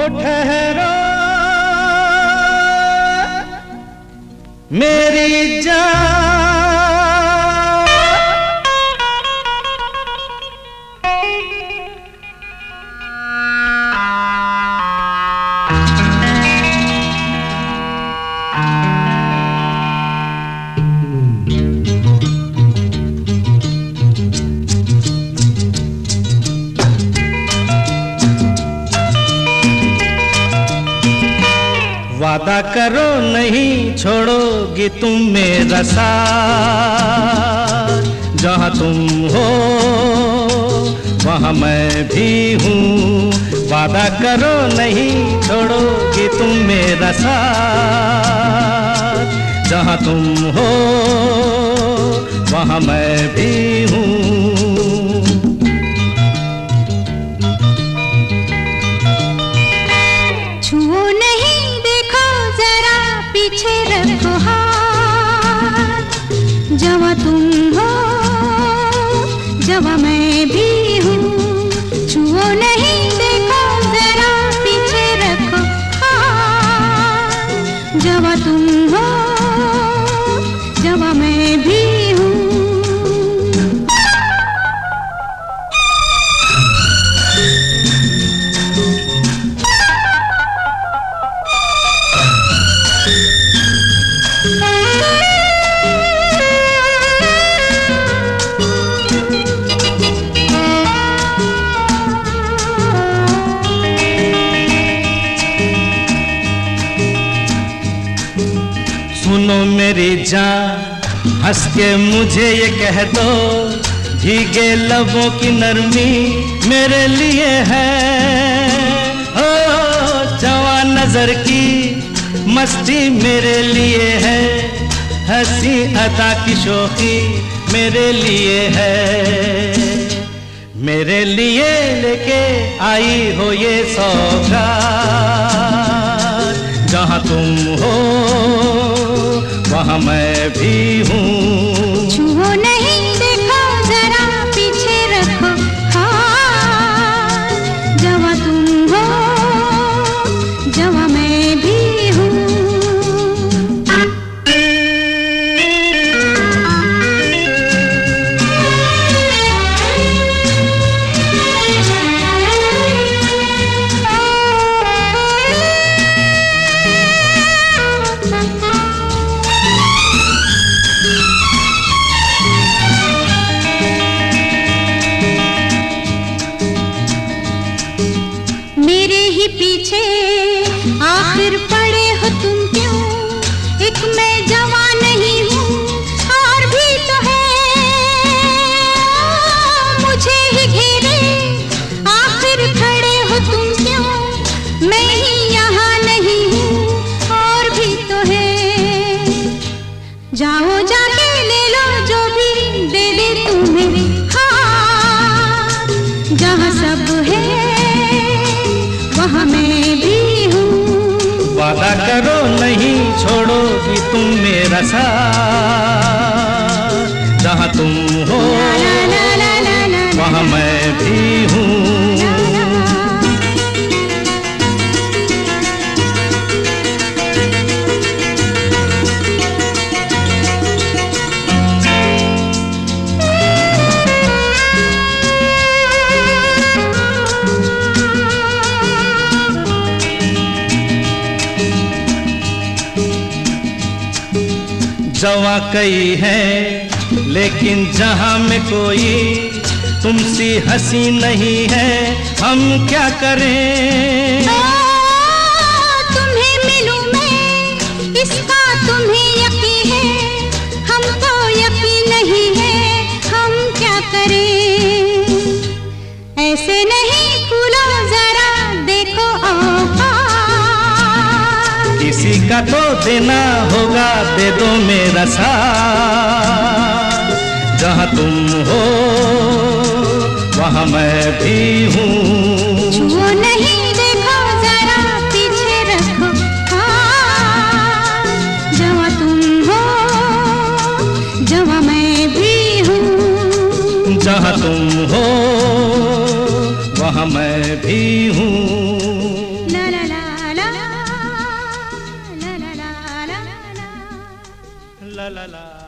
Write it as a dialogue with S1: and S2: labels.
S1: हो ठहरा। मेरी जान वादा करो, नहीं छोड़ोगी तुम मेरा साथ जहाँ तुम हो, वहाँ मैं भी हूँ। वादा करो, नहीं छोड़ोगी तुम मेरा साथ जहाँ तुम हो, वहाँ मैं भी हूँ।
S2: जवा तुम हो जवा मैं भी हूँ, छुओ नहीं देखो, जरा पीछे रखो। हाँ जवा तुम हो
S1: सुनो मेरी जान, हंस के मुझे ये कह दो, भीगे लबों की नरमी मेरे लिए है। ओ जवान नज़र की मस्ती मेरे लिए है, हँसी अदा की शोखी मेरे लिए है। मेरे लिए लेके आई हो ये सौगात, जहाँ तुम
S2: पीछे
S1: वादा करो नहीं छोड़ोगी तुम मेरा साथ। जहाँ तुम हो वहाँ मैं भी जवा कई है लेकिन जहाँ में कोई तुमसी हँसी नहीं है हम क्या करें? किसी का तो देना होगा दे दो मेरा साथ। जहाँ तुम हो वहाँ मैं भी हूँ।
S2: नहीं देखो जरा पीछे रखो। हाँ, तुम हो मैं भी हूँ।
S1: जहाँ तुम हो वहाँ मैं भी हूँ। La la la